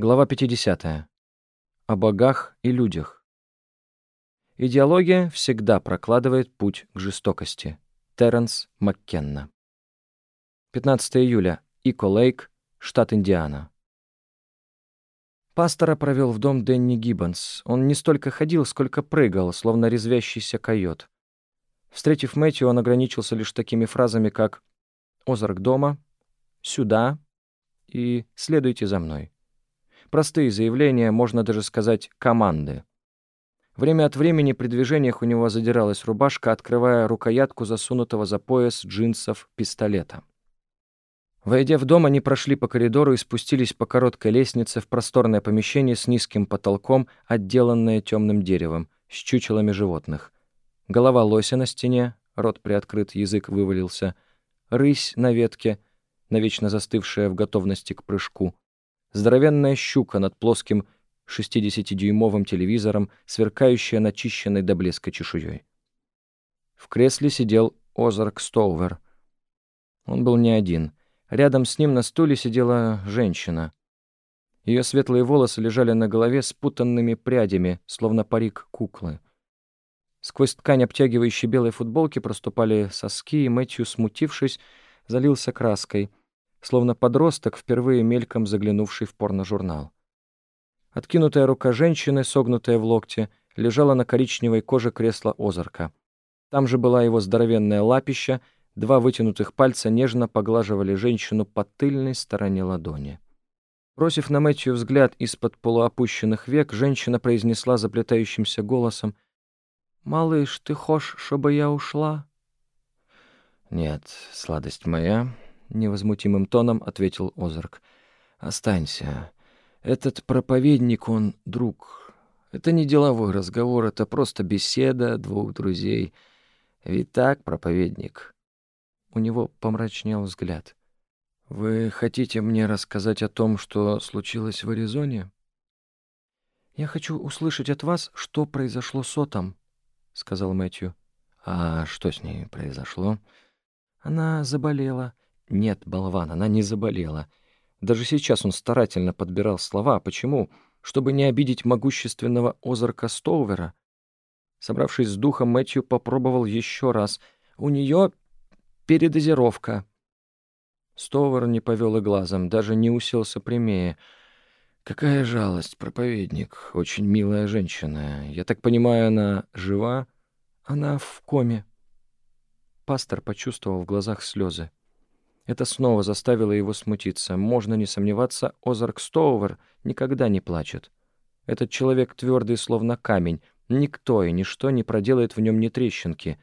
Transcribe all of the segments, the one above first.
Глава 50. О богах и людях. Идеология всегда прокладывает путь к жестокости. Терренс Маккенна. 15 июля. Ико Лейк, штат Индиана. Пастора провел в дом Дэнни Гиббонс. Он не столько ходил, сколько прыгал, словно резвящийся койот. Встретив Мэтью, он ограничился лишь такими фразами, как «Озарк дома», «Сюда» и «Следуйте за мной». Простые заявления, можно даже сказать команды. Время от времени при движениях у него задиралась рубашка, открывая рукоятку засунутого за пояс джинсов пистолета. Войдя в дом, они прошли по коридору и спустились по короткой лестнице в просторное помещение с низким потолком, отделанное темным деревом, с чучелами животных. Голова лося на стене, рот приоткрыт, язык вывалился, рысь на ветке, навечно застывшая в готовности к прыжку, здоровенная щука над плоским 60-дюймовым телевизором, сверкающая начищенной до блеска чешуей. В кресле сидел Озарк Стоувер. Он был не один. Рядом с ним на стуле сидела женщина. Ее светлые волосы лежали на голове спутанными прядями, словно парик куклы. Сквозь ткань обтягивающей белой футболки проступали соски, и Мэтью, смутившись, залился краской — словно подросток, впервые мельком заглянувший в порножурнал. Откинутая рука женщины, согнутая в локте, лежала на коричневой коже кресла Озарка. Там же была его здоровенная лапища, два вытянутых пальца нежно поглаживали женщину по тыльной стороне ладони. Бросив на Мэтью взгляд из-под полуопущенных век, женщина произнесла заплетающимся голосом «Малыш, ты хошь, чтобы я ушла?» «Нет, сладость моя, — невозмутимым тоном ответил Озарк. «Останься. Этот проповедник, он друг. Это не деловой разговор, это просто беседа двух друзей. Ведь так, проповедник?» У него помрачнел взгляд. «Вы хотите мне рассказать о том, что случилось в Аризоне?» «Я хочу услышать от вас, что произошло с Отом», — сказал Мэтью. «А что с ней произошло?» «Она заболела. Нет, болван, она не заболела. Даже сейчас он старательно подбирал слова. Почему? Чтобы не обидеть могущественного Озарка Стоувера. Собравшись с духом, Мэтью попробовал еще раз. У нее передозировка. Стоувер не повел и глазом, даже не уселся прямее. «Какая жалость, проповедник. Очень милая женщина. Я так понимаю, она жива?» «Она в коме». Пастор почувствовал в глазах слезы. Это снова заставило его смутиться. Можно не сомневаться, Озарк Стоувер никогда не плачет. Этот человек твердый, словно камень. Никто и ничто не проделает в нем ни трещинки.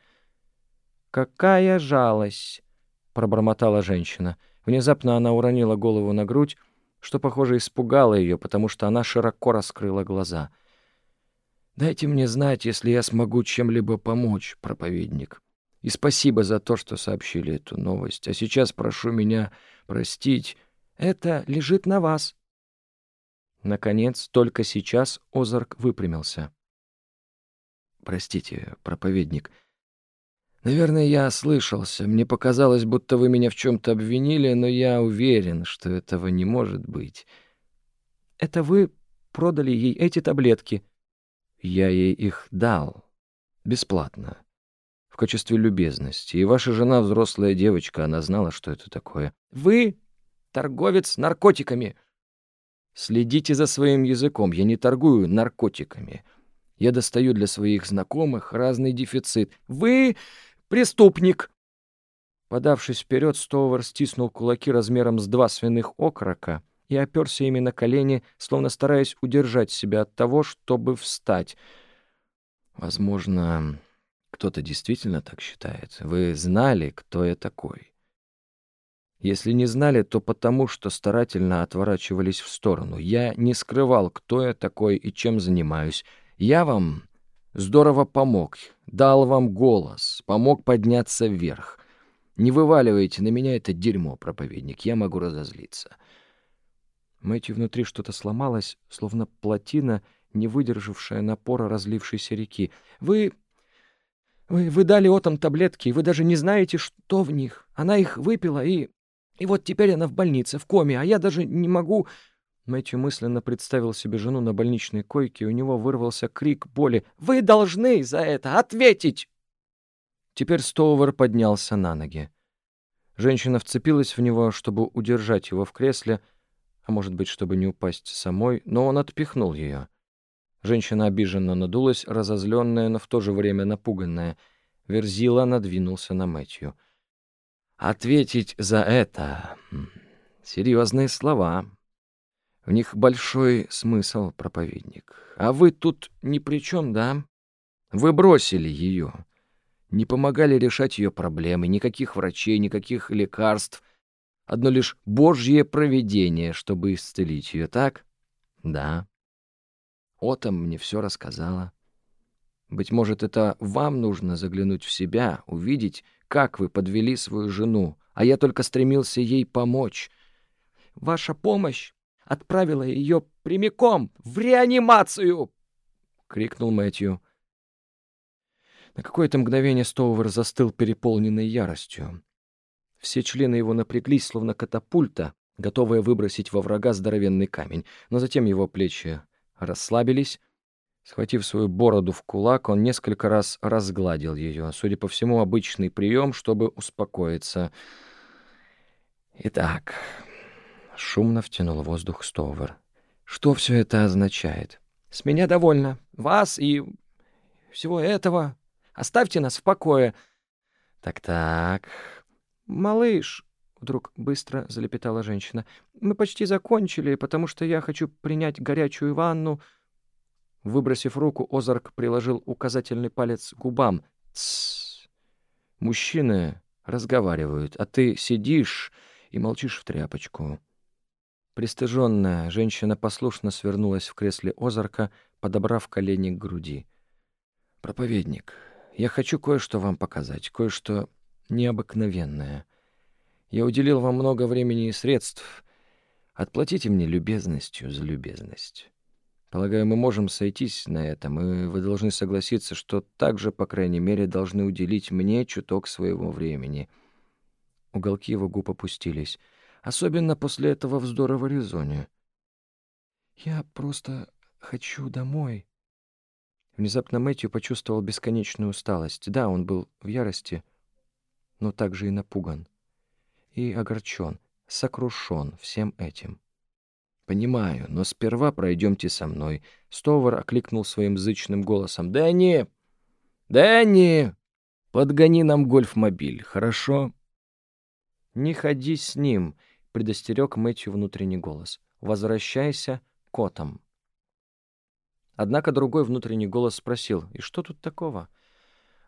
«Какая жалость!» — пробормотала женщина. Внезапно она уронила голову на грудь, что, похоже, испугало ее, потому что она широко раскрыла глаза. «Дайте мне знать, если я смогу чем-либо помочь, проповедник». И спасибо за то, что сообщили эту новость. А сейчас прошу меня простить. Это лежит на вас. Наконец, только сейчас Озарк выпрямился. Простите, проповедник. Наверное, я ослышался. Мне показалось, будто вы меня в чем-то обвинили, но я уверен, что этого не может быть. Это вы продали ей эти таблетки? Я ей их дал. Бесплатно в качестве любезности. И ваша жена взрослая девочка, она знала, что это такое. Вы торговец наркотиками. Следите за своим языком. Я не торгую наркотиками. Я достаю для своих знакомых разный дефицит. Вы преступник. Подавшись вперед, Стовар стиснул кулаки размером с два свиных окорока и оперся ими на колени, словно стараясь удержать себя от того, чтобы встать. Возможно, кто-то действительно так считает. Вы знали, кто я такой. Если не знали, то потому, что старательно отворачивались в сторону. Я не скрывал, кто я такой и чем занимаюсь. Я вам здорово помог, дал вам голос, помог подняться вверх. Не вываливайте на меня это дерьмо, проповедник, я могу разозлиться. Мэтью внутри что-то сломалось, словно плотина, не выдержавшая напора разлившейся реки. «Вы вы, вы дали Отом таблетки, и вы даже не знаете, что в них. Она их выпила, и... И вот теперь она в больнице, в коме, а я даже не могу... Мэтью мысленно представил себе жену на больничной койке, и у него вырвался крик боли. «Вы должны за это ответить!» Теперь Стоувер поднялся на ноги. Женщина вцепилась в него, чтобы удержать его в кресле, а может быть, чтобы не упасть самой, но он отпихнул ее. Женщина обиженно надулась, разозленная, но в то же время напуганная. Верзила надвинулся на Мэтью. «Ответить за это...» Серьезные слова. В них большой смысл, проповедник. А вы тут ни при чем, да? Вы бросили ее. Не помогали решать ее проблемы, никаких врачей, никаких лекарств. Одно лишь Божье провидение, чтобы исцелить ее, так? Да. Отом мне все рассказала. Быть может, это вам нужно заглянуть в себя, увидеть, как вы подвели свою жену, а я только стремился ей помочь. Ваша помощь отправила ее прямиком в реанимацию!» — крикнул Мэтью. На какое-то мгновение Стоувер застыл переполненной яростью. Все члены его напряглись, словно катапульта, готовая выбросить во врага здоровенный камень, но затем его плечи расслабились. Схватив свою бороду в кулак, он несколько раз разгладил ее, судя по всему, обычный прием, чтобы успокоиться. «Итак, Шумно втянул воздух Стовер. «Что все это означает?» «С меня довольно. Вас и всего этого. Оставьте нас в покое». «Так-так...» «Малыш...» — вдруг быстро залепетала женщина. «Мы почти закончили, потому что я хочу принять горячую ванну...» Выбросив руку, Озарк приложил указательный палец к губам. «Тссс! Мужчины разговаривают, а ты сидишь и молчишь в тряпочку». Пристыженная женщина послушно свернулась в кресле Озарка, подобрав колени к груди. «Проповедник, я хочу кое-что вам показать, кое-что необыкновенное. Я уделил вам много времени и средств. Отплатите мне любезностью за любезность. Полагаю, мы можем сойтись на этом, и вы должны согласиться, что также, по крайней мере, должны уделить мне чуток своего времени». Уголки его губ опустились — Особенно после этого вздора в Аризоне. «Я просто хочу домой». Внезапно Мэтью почувствовал бесконечную усталость. Да, он был в ярости, но также и напуган. И огорчен, сокрушен всем этим. «Понимаю, но сперва пройдемте со мной». Стовар окликнул своим зычным голосом. «Дэнни! Дэнни! Подгони нам гольф-мобиль, хорошо?» «Не ходи с ним предостерег Мэтью внутренний голос. «Возвращайся к котам». Однако другой внутренний голос спросил, «И что тут такого?»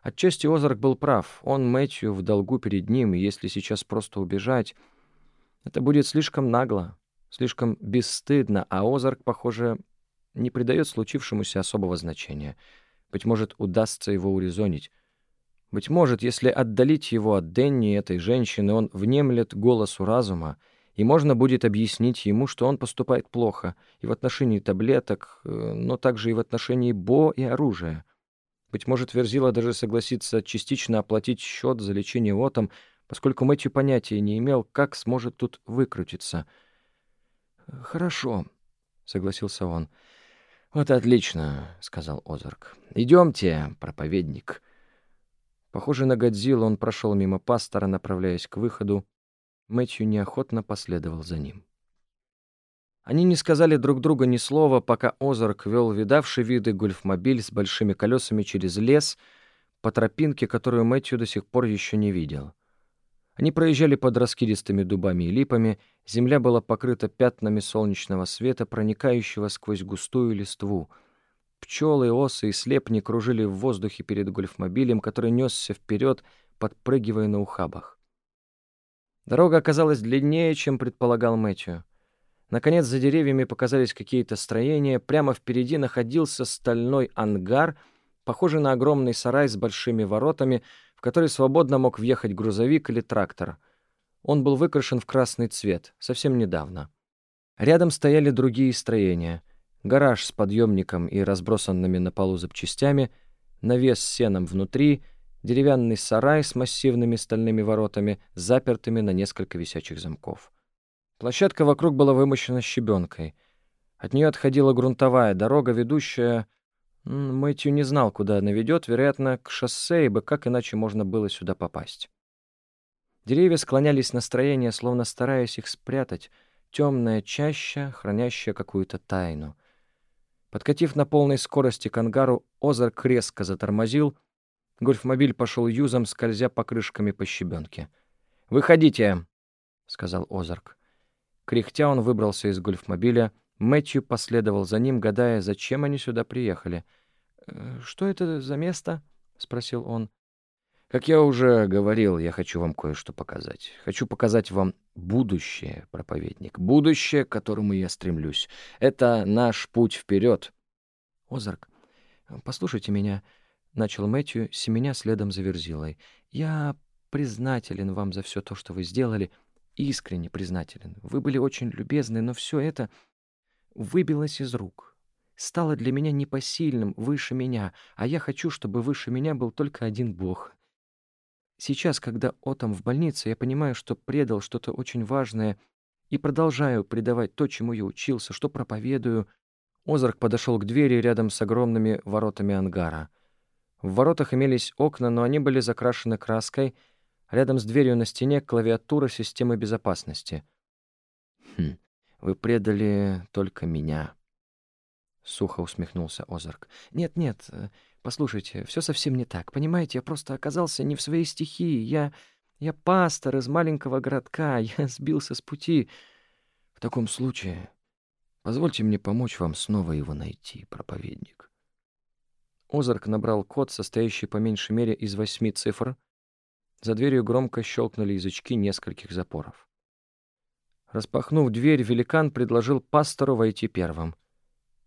Отчасти Озарк был прав. Он, Мэтью, в долгу перед ним, и если сейчас просто убежать, это будет слишком нагло, слишком бесстыдно, а Озарк, похоже, не придает случившемуся особого значения. Быть может, удастся его урезонить. Быть может, если отдалить его от Денни этой женщины, он внемлет голосу разума, и можно будет объяснить ему, что он поступает плохо и в отношении таблеток, э, но также и в отношении Бо и оружия. Быть может, Верзила даже согласится частично оплатить счет за лечение Отом, поскольку Мэтью понятия не имел, как сможет тут выкрутиться. «Хорошо», — согласился он. «Вот отлично», — сказал Озарк. «Идемте, проповедник». Похоже на Годзиллу, он прошел мимо пастора, направляясь к выходу, Мэтью неохотно последовал за ним. Они не сказали друг другу ни слова, пока Озарк вел видавший виды гольфмобиль с большими колесами через лес по тропинке, которую Мэтью до сих пор еще не видел. Они проезжали под раскидистыми дубами и липами, земля была покрыта пятнами солнечного света, проникающего сквозь густую листву. Пчелы, осы и слепни кружили в воздухе перед гольфмобилем, который несся вперед, подпрыгивая на ухабах. Дорога оказалась длиннее, чем предполагал Мэтью. Наконец, за деревьями показались какие-то строения. Прямо впереди находился стальной ангар, похожий на огромный сарай с большими воротами, в который свободно мог въехать грузовик или трактор. Он был выкрашен в красный цвет, совсем недавно. Рядом стояли другие строения. Гараж с подъемником и разбросанными на полу запчастями, навес с сеном внутри — деревянный сарай с массивными стальными воротами, запертыми на несколько висячих замков. Площадка вокруг была вымощена щебенкой. От нее отходила грунтовая дорога, ведущая... Мэтью не знал, куда она ведет, вероятно, к шоссе, ибо как иначе можно было сюда попасть. Деревья склонялись на строение, словно стараясь их спрятать, темная чаща, хранящая какую-то тайну. Подкатив на полной скорости к ангару, Озарк резко затормозил. Гольфмобиль пошел юзом, скользя покрышками по щебенке. «Выходите!» — сказал Озарк. Кряхтя он выбрался из гольфмобиля. Мэтью последовал за ним, гадая, зачем они сюда приехали. «Э, «Что это за место?» — спросил он. Как я уже говорил, я хочу вам кое-что показать. Хочу показать вам будущее, проповедник. Будущее, к которому я стремлюсь. Это наш путь вперед. Озарк, послушайте меня, — начал Мэтью, семеня следом за Верзилой. Я признателен вам за все то, что вы сделали. Искренне признателен. Вы были очень любезны, но все это выбилось из рук. Стало для меня непосильным, выше меня, а я хочу, чтобы выше меня был только один Бог. Сейчас, когда Отом в больнице, я понимаю, что предал что-то очень важное и продолжаю предавать то, чему я учился, что проповедую. Озарк подошел к двери рядом с огромными воротами ангара. В воротах имелись окна, но они были закрашены краской. Рядом с дверью на стене клавиатура системы безопасности. «Хм, вы предали только меня», — сухо усмехнулся Озарк. «Нет-нет, э, Послушайте, все совсем не так. Понимаете, я просто оказался не в своей стихии. Я... я пастор из маленького городка. Я сбился с пути. В таком случае позвольте мне помочь вам снова его найти, проповедник. Озарк набрал код, состоящий по меньшей мере из восьми цифр. За дверью громко щелкнули язычки нескольких запоров. Распахнув дверь, великан предложил пастору войти первым —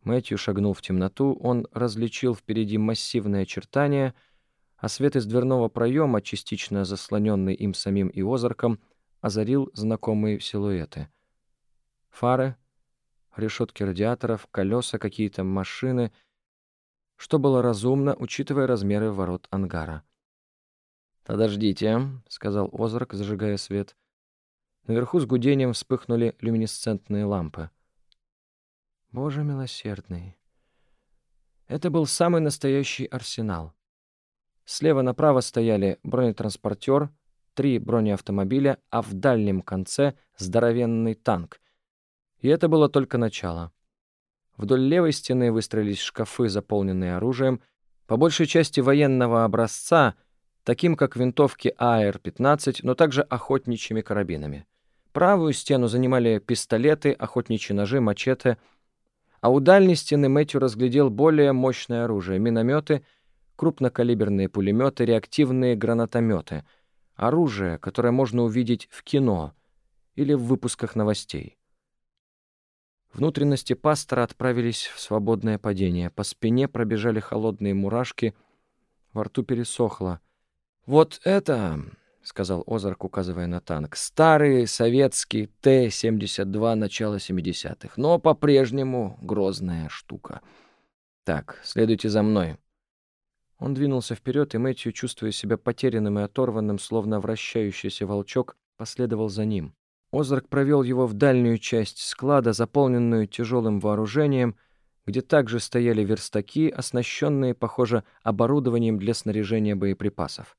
Мэтью шагнул в темноту, он различил впереди массивное очертание, а свет из дверного проема, частично заслоненный им самим и озарком, озарил знакомые силуэты. Фары, решетки радиаторов, колеса, какие-то машины, что было разумно, учитывая размеры ворот ангара. «Подождите», — сказал Озарк, зажигая свет. Наверху с гудением вспыхнули люминесцентные лампы. Боже милосердный. Это был самый настоящий арсенал. Слева направо стояли бронетранспортер, три бронеавтомобиля, а в дальнем конце — здоровенный танк. И это было только начало. Вдоль левой стены выстроились шкафы, заполненные оружием, по большей части военного образца, таким как винтовки АР-15, но также охотничьими карабинами. Правую стену занимали пистолеты, охотничьи ножи, мачете — а у дальней стены Мэтью разглядел более мощное оружие — минометы, крупнокалиберные пулеметы, реактивные гранатометы. Оружие, которое можно увидеть в кино или в выпусках новостей. Внутренности пастора отправились в свободное падение. По спине пробежали холодные мурашки, во рту пересохло. «Вот это...» — сказал Озарк, указывая на танк. «Старый советский Т-72 начала 70-х, но по-прежнему грозная штука. Так, следуйте за мной». Он двинулся вперед, и Мэтью, чувствуя себя потерянным и оторванным, словно вращающийся волчок, последовал за ним. Озарк провел его в дальнюю часть склада, заполненную тяжелым вооружением, где также стояли верстаки, оснащенные, похоже, оборудованием для снаряжения боеприпасов.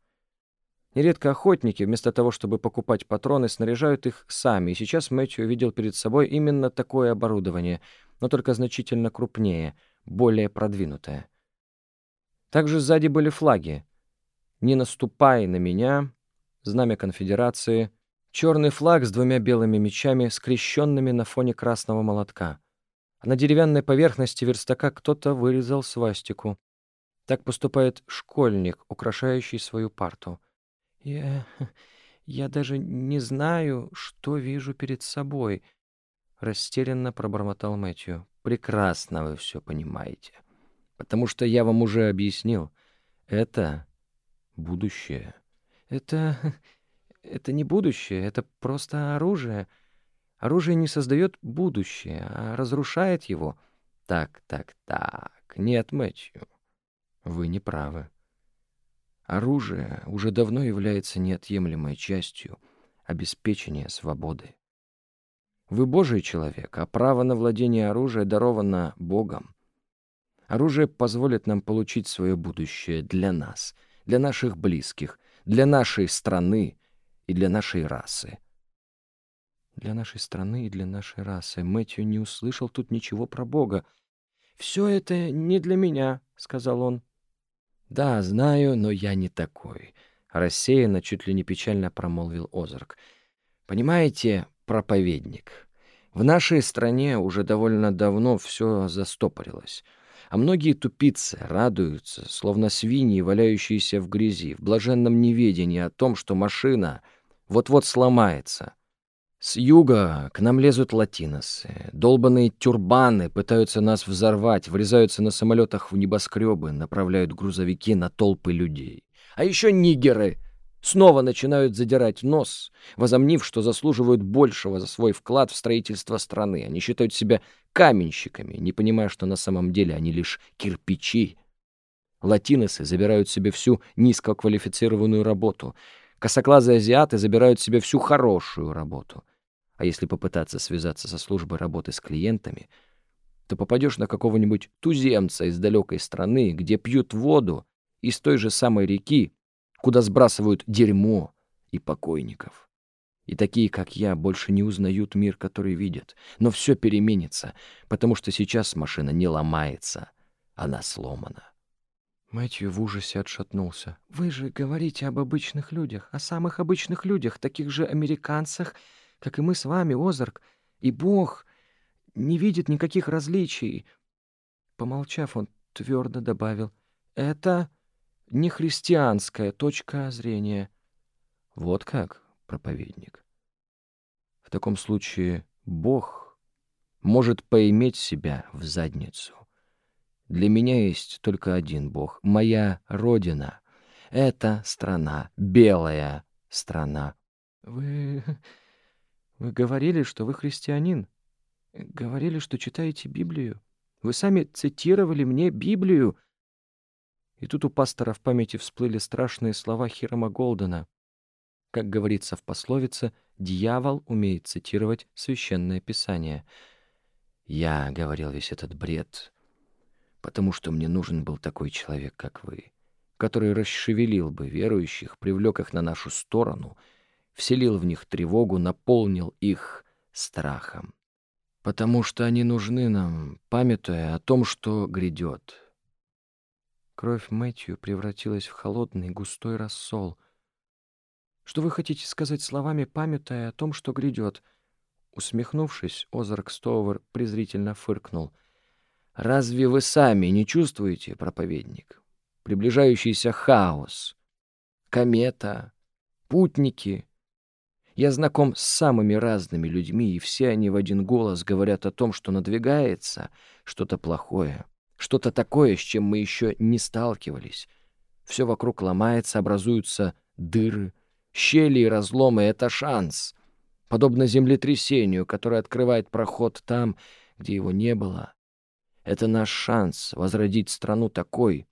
Нередко охотники, вместо того, чтобы покупать патроны, снаряжают их сами, и сейчас Мэтью видел перед собой именно такое оборудование, но только значительно крупнее, более продвинутое. Также сзади были флаги. «Не наступай на меня», «Знамя конфедерации», черный флаг с двумя белыми мечами, скрещенными на фоне красного молотка. А на деревянной поверхности верстака кто-то вырезал свастику. Так поступает школьник, украшающий свою парту. «Я... я даже не знаю, что вижу перед собой», — растерянно пробормотал Мэтью. «Прекрасно вы все понимаете. Потому что я вам уже объяснил. Это будущее». «Это... это не будущее, это просто оружие. Оружие не создает будущее, а разрушает его». «Так, так, так. Нет, Мэтью, вы не правы. Оружие уже давно является неотъемлемой частью обеспечения свободы. Вы Божий человек, а право на владение оружием даровано Богом. Оружие позволит нам получить свое будущее для нас, для наших близких, для нашей страны и для нашей расы. Для нашей страны и для нашей расы. Мэтью не услышал тут ничего про Бога. «Все это не для меня», — сказал он. «Да, знаю, но я не такой», — рассеянно, чуть ли не печально промолвил Озарк. «Понимаете, проповедник, в нашей стране уже довольно давно все застопорилось». А многие тупицы радуются, словно свиньи, валяющиеся в грязи, в блаженном неведении о том, что машина вот-вот сломается. С юга к нам лезут латиносы. Долбанные тюрбаны пытаются нас взорвать, врезаются на самолетах в небоскребы, направляют грузовики на толпы людей. А еще нигеры снова начинают задирать нос, возомнив, что заслуживают большего за свой вклад в строительство страны. Они считают себя каменщиками, не понимая, что на самом деле они лишь кирпичи. Латиносы забирают себе всю низкоквалифицированную работу. Косоглазые азиаты забирают себе всю хорошую работу. А если попытаться связаться со службой работы с клиентами, то попадешь на какого-нибудь туземца из далекой страны, где пьют воду из той же самой реки, куда сбрасывают дерьмо и покойников. И такие, как я, больше не узнают мир, который видят. Но все переменится, потому что сейчас машина не ломается, она сломана. Мэтью в ужасе отшатнулся. «Вы же говорите об обычных людях, о самых обычных людях, таких же американцах, как и мы с вами, Озарк. И Бог не видит никаких различий». Помолчав, он твердо добавил. «Это не христианская точка зрения». «Вот как?» проповедник. В таком случае Бог может поиметь себя в задницу. Для меня есть только один Бог, моя Родина. Это страна, белая страна. Вы... вы говорили, что вы христианин. Говорили, что читаете Библию. Вы сами цитировали мне Библию. И тут у пастора в памяти всплыли страшные слова Хирома Голдена. Как говорится в пословице, дьявол умеет цитировать священное писание. Я говорил весь этот бред, потому что мне нужен был такой человек, как вы, который расшевелил бы верующих, привлек их на нашу сторону, вселил в них тревогу, наполнил их страхом. Потому что они нужны нам, памятуя о том, что грядет. Кровь Мэтью превратилась в холодный густой рассол — что вы хотите сказать словами, памятая о том, что грядет?» Усмехнувшись, Озарк Стоувер презрительно фыркнул. «Разве вы сами не чувствуете, проповедник? Приближающийся хаос, комета, путники. Я знаком с самыми разными людьми, и все они в один голос говорят о том, что надвигается что-то плохое, что-то такое, с чем мы еще не сталкивались. Все вокруг ломается, образуются дыры, Щели и разломы — это шанс, подобно землетрясению, которое открывает проход там, где его не было. Это наш шанс возродить страну такой,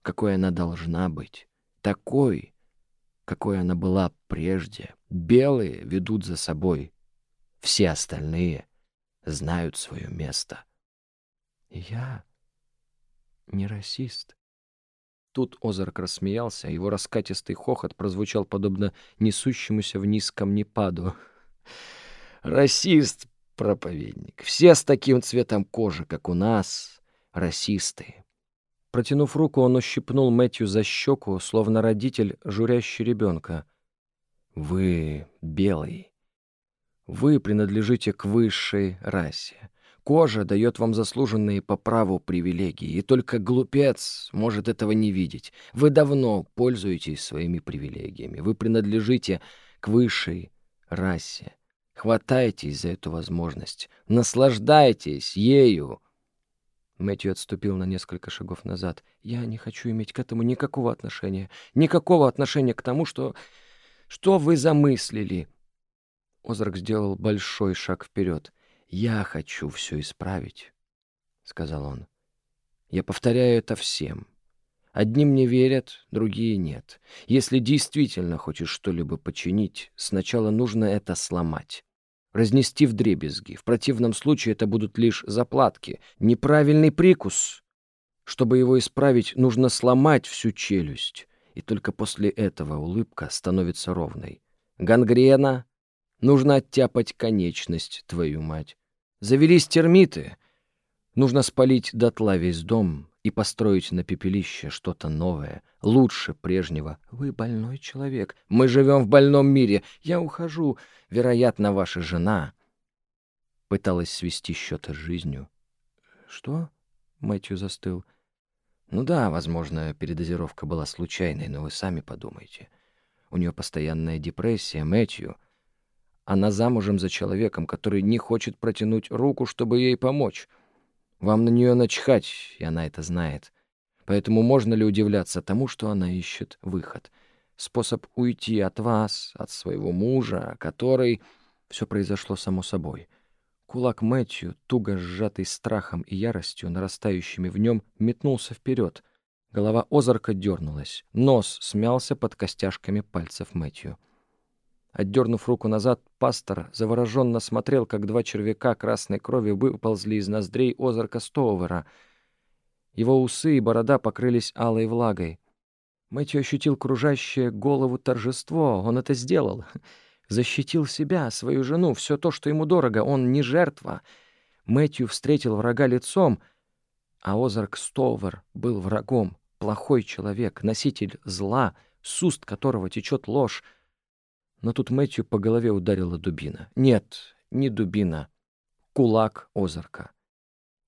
какой она должна быть, такой, какой она была прежде. Белые ведут за собой, все остальные знают свое место. Я не расист. Тут Озарк рассмеялся, его раскатистый хохот прозвучал подобно несущемуся вниз камнепаду. «Расист, проповедник, все с таким цветом кожи, как у нас, расисты». Протянув руку, он ущипнул Мэтью за щеку, словно родитель, журящий ребенка. «Вы белый. Вы принадлежите к высшей расе. Кожа дает вам заслуженные по праву привилегии, и только глупец может этого не видеть. Вы давно пользуетесь своими привилегиями. Вы принадлежите к высшей расе. Хватайтесь за эту возможность. Наслаждайтесь ею. Мэтью отступил на несколько шагов назад. «Я не хочу иметь к этому никакого отношения. Никакого отношения к тому, что... что вы замыслили». Озарк сделал большой шаг вперед. «Я хочу все исправить», — сказал он. «Я повторяю это всем. Одни мне верят, другие нет. Если действительно хочешь что-либо починить, сначала нужно это сломать. разнести в дребезги. В противном случае это будут лишь заплатки, неправильный прикус. Чтобы его исправить, нужно сломать всю челюсть, и только после этого улыбка становится ровной. Гангрена, нужно оттяпать конечность, твою мать. Завелись термиты, нужно спалить дотла весь дом и построить на пепелище что-то новое, лучше прежнего. Вы больной человек, мы живем в больном мире, я ухожу, вероятно, ваша жена пыталась свести счеты с жизнью. Что? Мэтью застыл. Ну да, возможно, передозировка была случайной, но вы сами подумайте. У нее постоянная депрессия, Мэтью. Она замужем за человеком, который не хочет протянуть руку, чтобы ей помочь. Вам на нее начхать, и она это знает. Поэтому можно ли удивляться тому, что она ищет выход? Способ уйти от вас, от своего мужа, который... Все произошло само собой — Кулак Мэтью, туго сжатый страхом и яростью, нарастающими в нем, метнулся вперед. Голова Озарка дернулась. Нос смялся под костяшками пальцев Мэтью. Отдернув руку назад, пастор завороженно смотрел, как два червяка красной крови выползли из ноздрей Озарка Стоувера. Его усы и борода покрылись алой влагой. Мэтью ощутил кружащее голову торжество. Он это сделал защитил себя, свою жену, все то, что ему дорого. Он не жертва. Мэтью встретил врага лицом, а Озарк Стовер был врагом, плохой человек, носитель зла, с уст которого течет ложь. Но тут Мэтью по голове ударила дубина. Нет, не дубина. Кулак Озарка.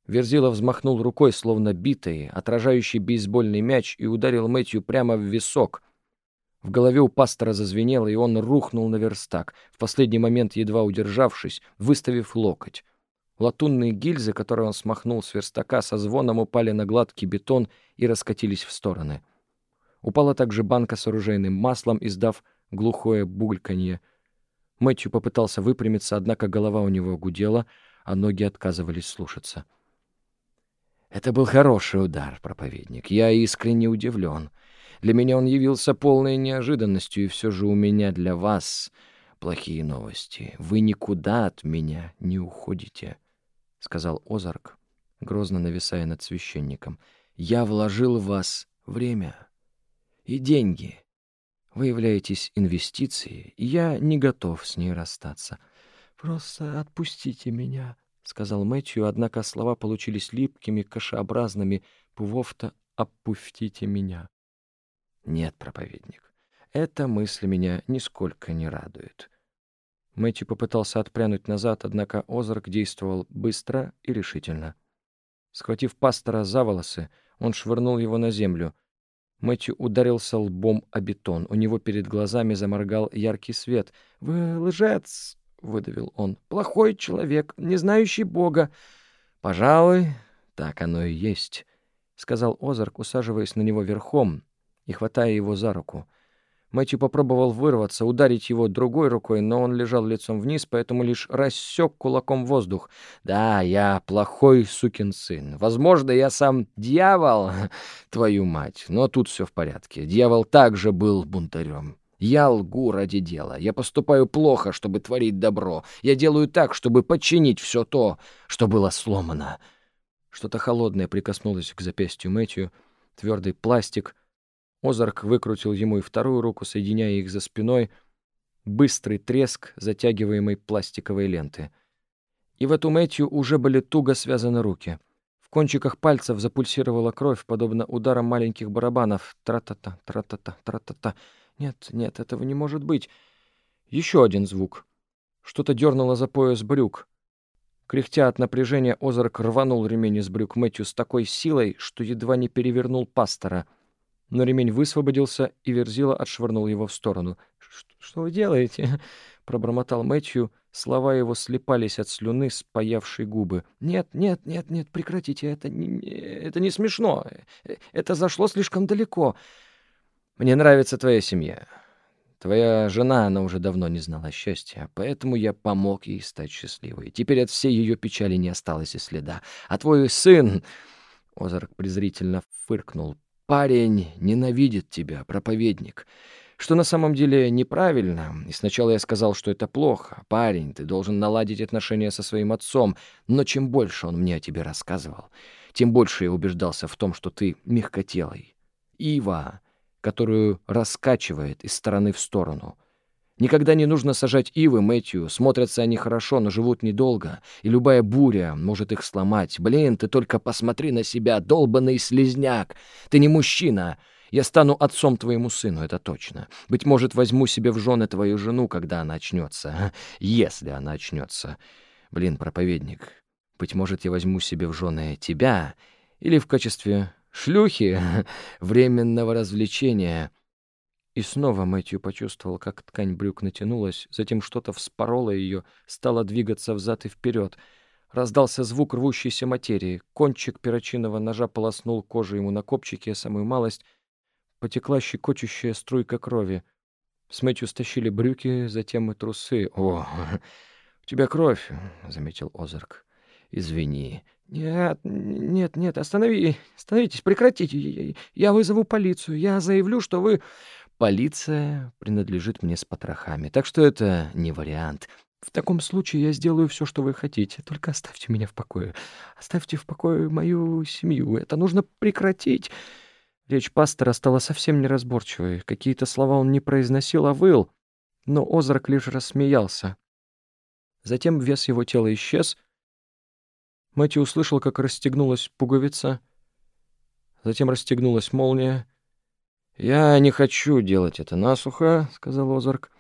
Верзила взмахнул рукой, словно битый, отражающий бейсбольный мяч, и ударил Мэтью прямо в висок — в голове у пастора зазвенело, и он рухнул на верстак, в последний момент едва удержавшись, выставив локоть. Латунные гильзы, которые он смахнул с верстака, со звоном упали на гладкий бетон и раскатились в стороны. Упала также банка с оружейным маслом, издав глухое бульканье. Мэтью попытался выпрямиться, однако голова у него гудела, а ноги отказывались слушаться. «Это был хороший удар, проповедник. Я искренне удивлен. Для меня он явился полной неожиданностью, и все же у меня для вас плохие новости. Вы никуда от меня не уходите, — сказал Озарк, грозно нависая над священником. Я вложил в вас время и деньги. Вы являетесь инвестицией, и я не готов с ней расстаться. Просто отпустите меня, — сказал Мэтью, однако слова получились липкими, кашеобразными. «Пувовта, опустите меня». Нет, проповедник, эта мысль меня нисколько не радует. Мэтью попытался отпрянуть назад, однако Озарк действовал быстро и решительно. Схватив пастора за волосы, он швырнул его на землю. Мэтью ударился лбом о бетон. У него перед глазами заморгал яркий свет. «Вы лжец!» — выдавил он. «Плохой человек, не знающий Бога». «Пожалуй, так оно и есть», — сказал Озарк, усаживаясь на него верхом, и хватая его за руку. Мэтью попробовал вырваться, ударить его другой рукой, но он лежал лицом вниз, поэтому лишь рассек кулаком воздух. «Да, я плохой сукин сын. Возможно, я сам дьявол, твою мать, но тут все в порядке. Дьявол также был бунтарем». Я лгу ради дела. Я поступаю плохо, чтобы творить добро. Я делаю так, чтобы подчинить все то, что было сломано. Что-то холодное прикоснулось к запястью Мэтью. Твердый пластик — Озарк выкрутил ему и вторую руку, соединяя их за спиной. Быстрый треск затягиваемой пластиковой ленты. И в эту Мэтью уже были туго связаны руки. В кончиках пальцев запульсировала кровь, подобно ударам маленьких барабанов. Тра-та-та, тра-та-та, тра-та-та. Нет, нет, этого не может быть. Еще один звук. Что-то дернуло за пояс брюк. Кряхтя от напряжения, Озарк рванул ремень из брюк Мэтью с такой силой, что едва не перевернул пастора — но ремень высвободился, и Верзила отшвырнул его в сторону. «Что вы делаете?» — пробормотал Мэтью. Слова его слепались от слюны, спаявшей губы. «Нет, нет, нет, нет, прекратите, это не, это не смешно. Это зашло слишком далеко. Мне нравится твоя семья. Твоя жена, она уже давно не знала счастья, поэтому я помог ей стать счастливой. Теперь от всей ее печали не осталось и следа. А твой сын...» Озарк презрительно фыркнул. Парень ненавидит тебя, проповедник. что на самом деле неправильно, и сначала я сказал, что это плохо. Парень, ты должен наладить отношения со своим отцом, но чем больше он мне о тебе рассказывал, тем больше я убеждался в том, что ты мягкотелый. Ива, которую раскачивает из стороны в сторону. Никогда не нужно сажать ивы, Мэтью. Смотрятся они хорошо, но живут недолго. И любая буря может их сломать. Блин, ты только посмотри на себя, долбанный слезняк. Ты не мужчина. Я стану отцом твоему сыну, это точно. Быть может, возьму себе в жены твою жену, когда она очнется. Если она очнется. Блин, проповедник, быть может, я возьму себе в жены тебя или в качестве шлюхи временного развлечения. И снова Мэтью почувствовал, как ткань брюк натянулась, затем что-то вспороло ее, стало двигаться взад и вперед. Раздался звук рвущейся материи. Кончик перочинного ножа полоснул кожу ему на копчике, самую малость — потекла щекочущая струйка крови. С Мэтью стащили брюки, затем и трусы. «О, у тебя кровь», — заметил Озарк. «Извини». «Нет, нет, нет, останови, остановитесь, прекратите. Я вызову полицию. Я заявлю, что вы...» «Полиция принадлежит мне с потрохами, так что это не вариант». В таком случае я сделаю все, что вы хотите. Только оставьте меня в покое. Оставьте в покое мою семью. Это нужно прекратить. Речь пастора стала совсем неразборчивой. Какие-то слова он не произносил, а выл. Но Озрак лишь рассмеялся. Затем вес его тела исчез. Мэтью услышал, как расстегнулась пуговица. Затем расстегнулась молния. «Я не хочу делать это насухо», — сказал Озарк.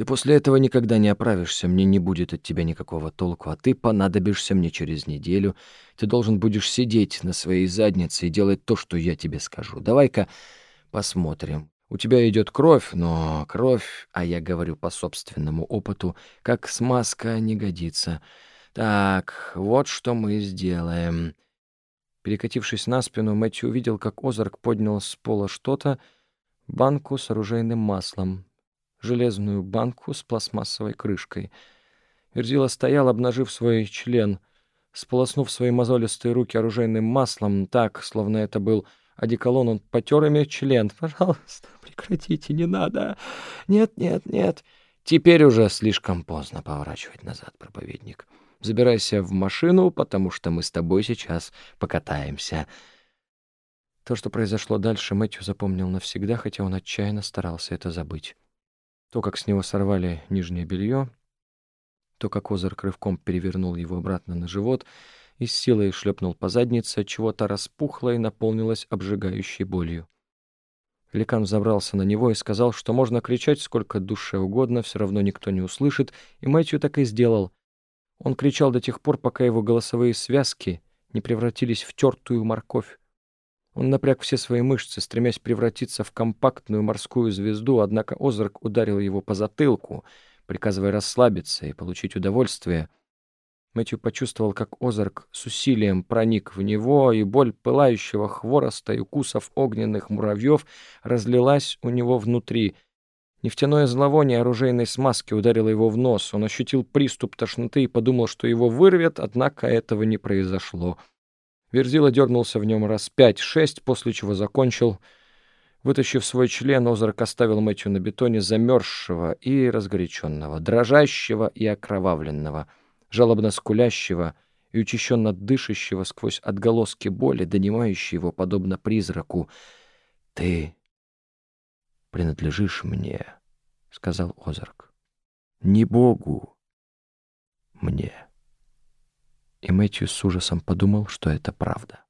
Ты после этого никогда не оправишься, мне не будет от тебя никакого толку, а ты понадобишься мне через неделю. Ты должен будешь сидеть на своей заднице и делать то, что я тебе скажу. Давай-ка посмотрим. У тебя идет кровь, но кровь, а я говорю по собственному опыту, как смазка не годится. Так, вот что мы сделаем. Перекатившись на спину, Мэтью увидел, как Озарк поднял с пола что-то, банку с оружейным маслом железную банку с пластмассовой крышкой. Верзила стоял, обнажив свой член, сполоснув свои мозолистые руки оружейным маслом, так, словно это был одеколон, он потер ими член. «Пожалуйста, прекратите, не надо! Нет, нет, нет!» «Теперь уже слишком поздно поворачивать назад, проповедник. Забирайся в машину, потому что мы с тобой сейчас покатаемся». То, что произошло дальше, Мэтью запомнил навсегда, хотя он отчаянно старался это забыть. То, как с него сорвали нижнее белье, то, как Озарк рывком перевернул его обратно на живот и с силой шлепнул по заднице, чего-то распухло и наполнилось обжигающей болью. Ликан забрался на него и сказал, что можно кричать сколько душе угодно, все равно никто не услышит, и Мэтью так и сделал. Он кричал до тех пор, пока его голосовые связки не превратились в тертую морковь. Он напряг все свои мышцы, стремясь превратиться в компактную морскую звезду, однако Озарк ударил его по затылку, приказывая расслабиться и получить удовольствие. Мэтью почувствовал, как Озарк с усилием проник в него, и боль пылающего хвороста и укусов огненных муравьев разлилась у него внутри. Нефтяное зловоние оружейной смазки ударило его в нос. Он ощутил приступ тошноты и подумал, что его вырвет, однако этого не произошло. Верзила дернулся в нем раз пять-шесть, после чего закончил. Вытащив свой член, Озарк оставил Мэтью на бетоне замерзшего и разгоряченного, дрожащего и окровавленного, жалобно скулящего и учащенно дышащего сквозь отголоски боли, донимающие его подобно призраку. «Ты принадлежишь мне», — сказал Озарк. «Не Богу, мне». И Мэтью с ужасом подумал, что это правда.